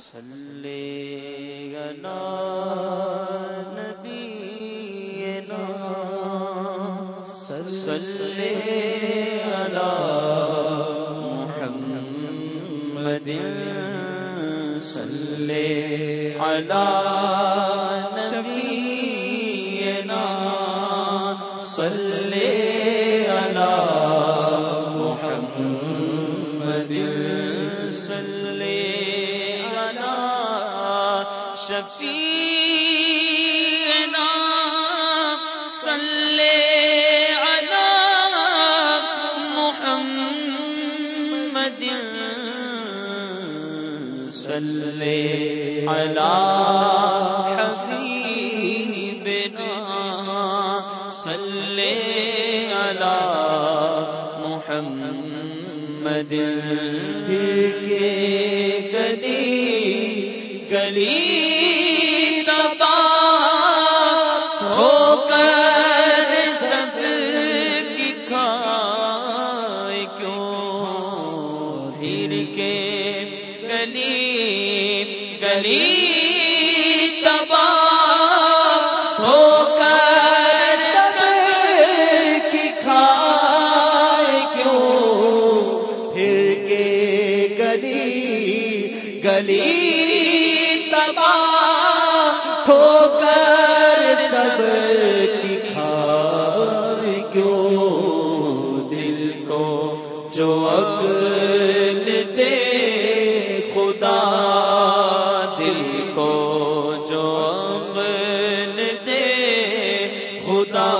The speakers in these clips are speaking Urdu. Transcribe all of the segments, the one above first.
صلی علی نبینا صلی علی محمد صلی علی نبینا صلی علی محمد صلی علی شفیعنا صلی علی محمد صلی علی حبیبنا صلی علی محمد۔ کے گلی گلی تبا ہو کر سب کی کھائے کیوں؟ پھر کے گلی گلی تباہ گلی تباہ ہو کر سب کی کھائے کیوں دل کو جو عقل دے خدا دل کو جو عقل دے خدا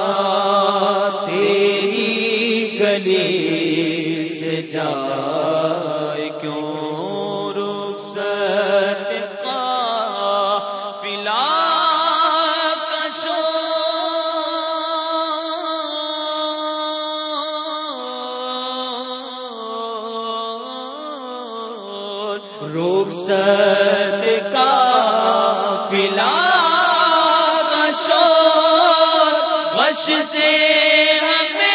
تیری گلی سے جا کیوں کشور روک سد کا فلا شور وش سے ہمیں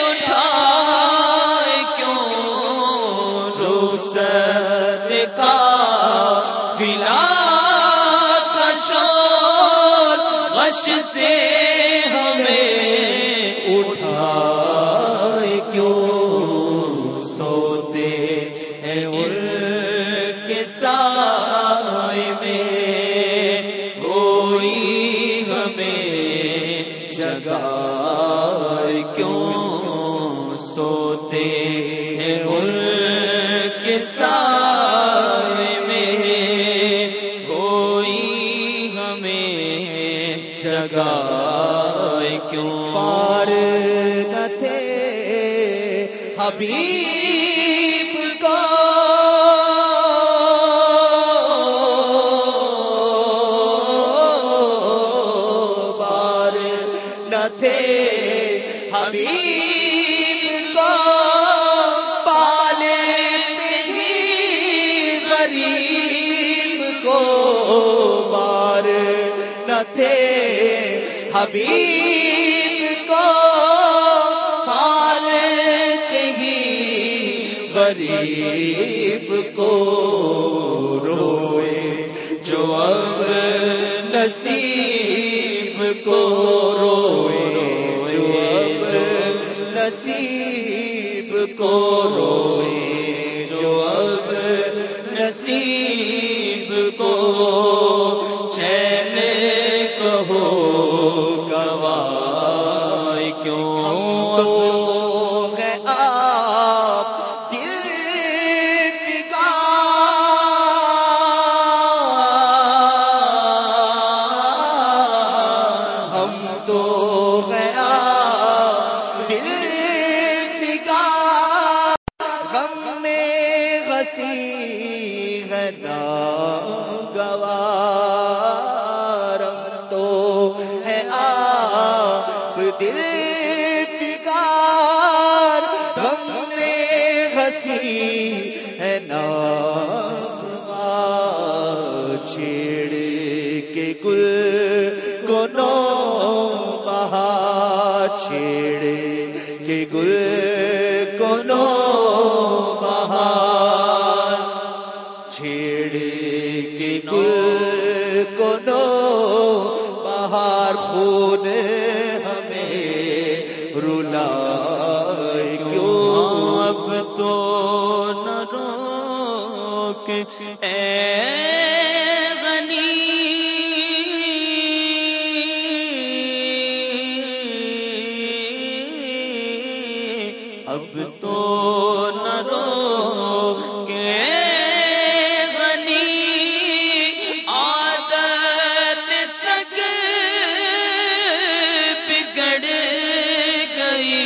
اٹھا کیوں؟ روک سد کا فلا شور وش سے ہمیں کوئی ہمیں جگائے کیوں سوتے ہیں ان کے سائے میں؟ کوئی ہمیں جگائے کیوں؟ پار نہ تھے حبیب حبیب کو پالے ہی غریب کو پار نہ تھے۔ حبیب کو پالتے ہی غریب کو روئے۔ جو اب نصیب کو نصیب کو روئے جو اب نصیب کو میں غسی ہے تو ہے آپ دل فگار غم میں غسی ہے ناگوار چھیڑ کے گل کو نو بہار چھیڑ کے گل روک اے اب تو نہ رو کے غنی عادت سگ بگڑ گئی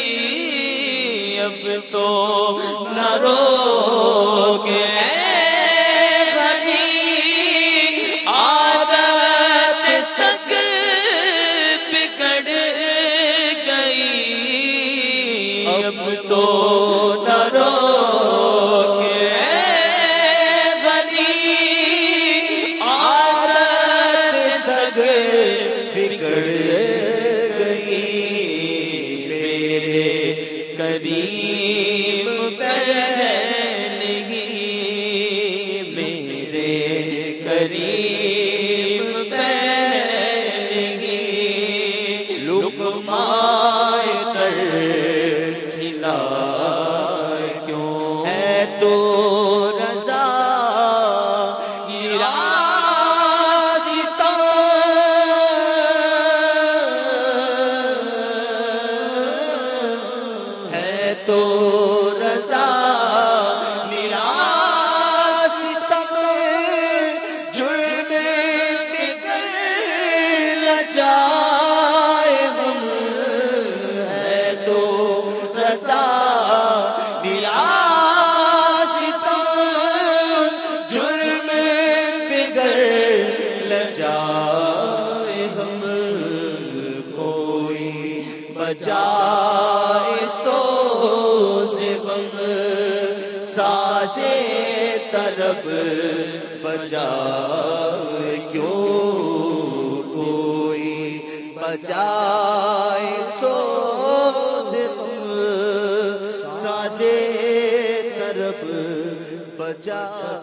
اب تو نہ رو کے اب تو نہ رو غنی، عادت سگ بگڑ گئی۔ میرے قریب کریم پہلے میرے قریب کریم پہلے لقمائے کر بجائے سو سے غم سازے طرب بجائے کیوں کوئی؟ بجائے سو سے غم سازے طرب بجائے